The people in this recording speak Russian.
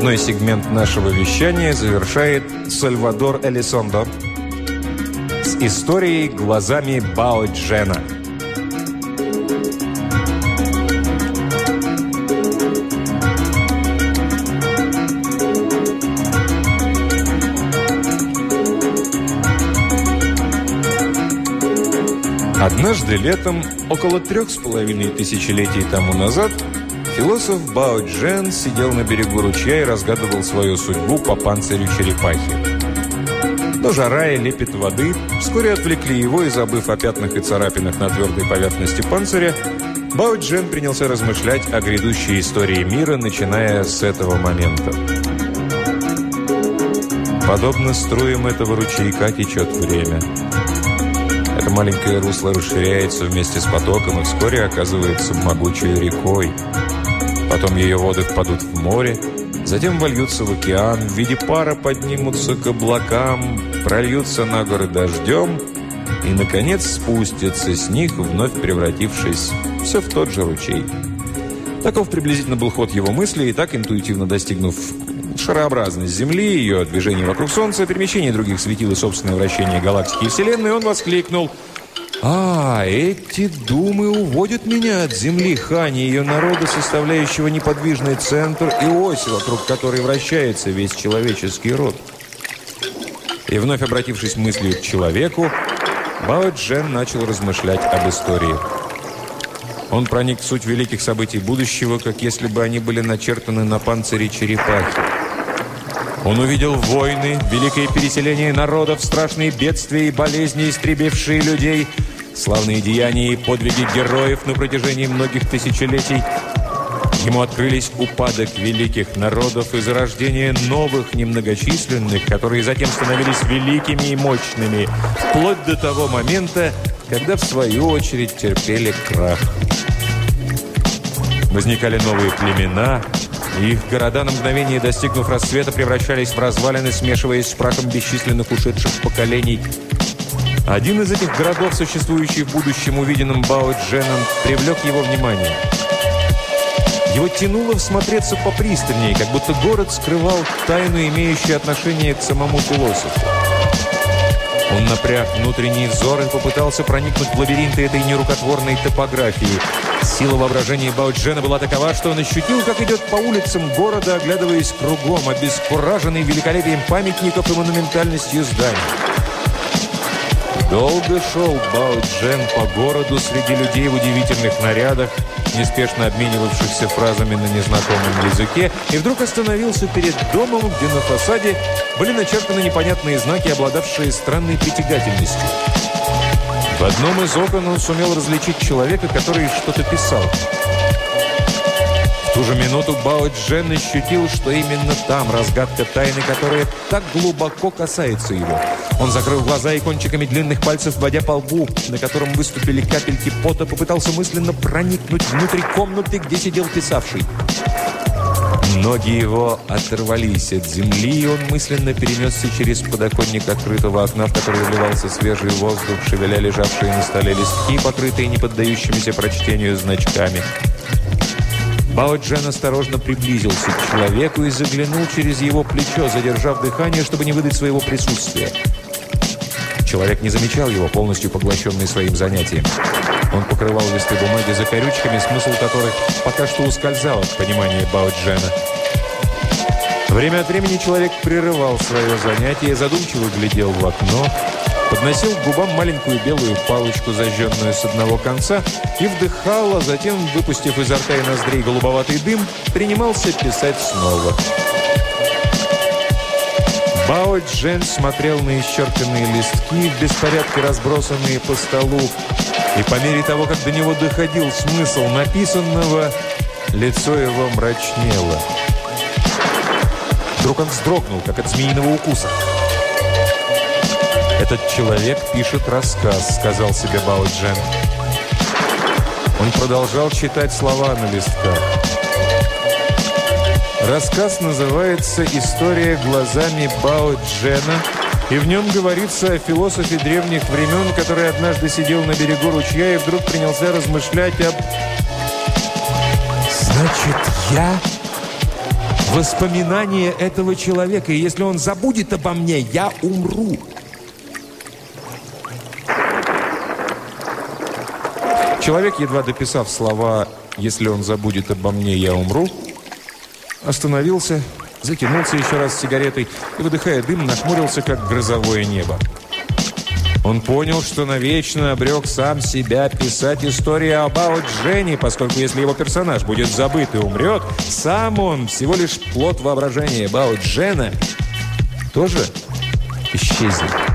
Очередной сегмент нашего вещания завершает Сальвадор Элисондо с историей глазами Бао Джена. Однажды летом, около трех с половиной тысячелетий тому назад, Философ Бао Джен сидел на берегу ручья и разгадывал свою судьбу по панцирю черепахи. Но жара и лепет воды вскоре отвлекли его, и забыв о пятнах и царапинах на твердой поверхности панциря, Бао Джен принялся размышлять о грядущей истории мира, начиная с этого момента. Подобно струям этого ручейка течет время. Это маленькое русло расширяется вместе с потоком и вскоре оказывается могучей рекой. Потом ее воды впадут в море, затем вольются в океан, в виде пара поднимутся к облакам, прольются на горы дождем и, наконец, спустятся с них, вновь превратившись все в тот же ручей. Таков приблизительно был ход его мысли, и так, интуитивно достигнув шарообразность Земли, ее движение вокруг Солнца, перемещение других светил и собственное вращение галактики и Вселенной, он воскликнул – а, эти думы уводят меня от земли Хани, ее народа, составляющего неподвижный центр и ось, вокруг которой вращается весь человеческий род. И вновь обратившись мыслью к человеку, Бао Джен начал размышлять об истории. Он проник в суть великих событий будущего, как если бы они были начертаны на панцире черепахи. Он увидел войны, великое переселение народов, страшные бедствия и болезни, истребившие людей, славные деяния и подвиги героев на протяжении многих тысячелетий. Ему открылись упадок великих народов и зарождение новых немногочисленных, которые затем становились великими и мощными, вплоть до того момента, когда в свою очередь терпели крах. Возникали новые племена – их города, на мгновение достигнув рассвета, превращались в развалины, смешиваясь с прахом бесчисленных ушедших поколений. Один из этих городов, существующий в будущем увиденным Бао Дженом, привлек его внимание. Его тянуло всмотреться попристальнее, как будто город скрывал тайну, имеющую отношение к самому философу. Он напряг внутренний взор и попытался проникнуть в лабиринты этой нерукотворной топографии. Сила воображения Бауджена была такова, что он ощутил, как идет по улицам города, оглядываясь кругом, обескураженный великолепием памятников и монументальностью зданий. Долго шел Бауджен по городу среди людей в удивительных нарядах, неспешно обменивавшихся фразами на незнакомом языке, и вдруг остановился перед домом, где на фасаде были начертаны непонятные знаки, обладавшие странной притягательностью. В одном из окон он сумел различить человека, который что-то писал. Ту же минуту Бао Джен ощутил, что именно там разгадка тайны, которая так глубоко касается его. Он закрыл глаза и кончиками длинных пальцев, водя по лбу, на котором выступили капельки пота, попытался мысленно проникнуть внутрь комнаты, где сидел писавший. Ноги его оторвались от земли, и он мысленно перенесся через подоконник открытого окна, в который вливался свежий воздух, шевеля лежавшие на столе листки, покрытые неподдающимися прочтению значками. Бао Джен осторожно приблизился к человеку и заглянул через его плечо, задержав дыхание, чтобы не выдать своего присутствия. Человек не замечал его, полностью поглощенный своим занятием. Он покрывал листы бумаги за корючками, смысл которых пока что ускользал от понимания Бауджена. Время от времени человек прерывал свое занятие, задумчиво глядел в окно, подносил к губам маленькую белую палочку, зажженную с одного конца, и вдыхал, а затем, выпустив изо рта и ноздрей голубоватый дым, принимался писать снова. Бао Джен смотрел на исчерканные листки, в беспорядке разбросанные по столу, и по мере того, как до него доходил смысл написанного, лицо его мрачнело. Вдруг он вздрогнул, как от змеиного укуса. «Этот человек пишет рассказ», — сказал себе Бао. Он продолжал читать слова на листках. Рассказ называется «История глазами Бао Джена», и в нем говорится о философе древних времен, который однажды сидел на берегу ручья и вдруг принялся размышлять об... «Значит, я Воспоминание этого человека, и если он забудет обо мне, я умру. Человек, едва дописав слова «Если он забудет обо мне, я умру», остановился, затянулся еще раз сигаретой и, выдыхая дым, нахмурился, как грозовое небо. Он понял, что навечно обрек сам себя писать историю об Дженни, поскольку если его персонаж будет забыт и умрет, сам он, всего лишь плод воображения Бао Джена, тоже исчезнет.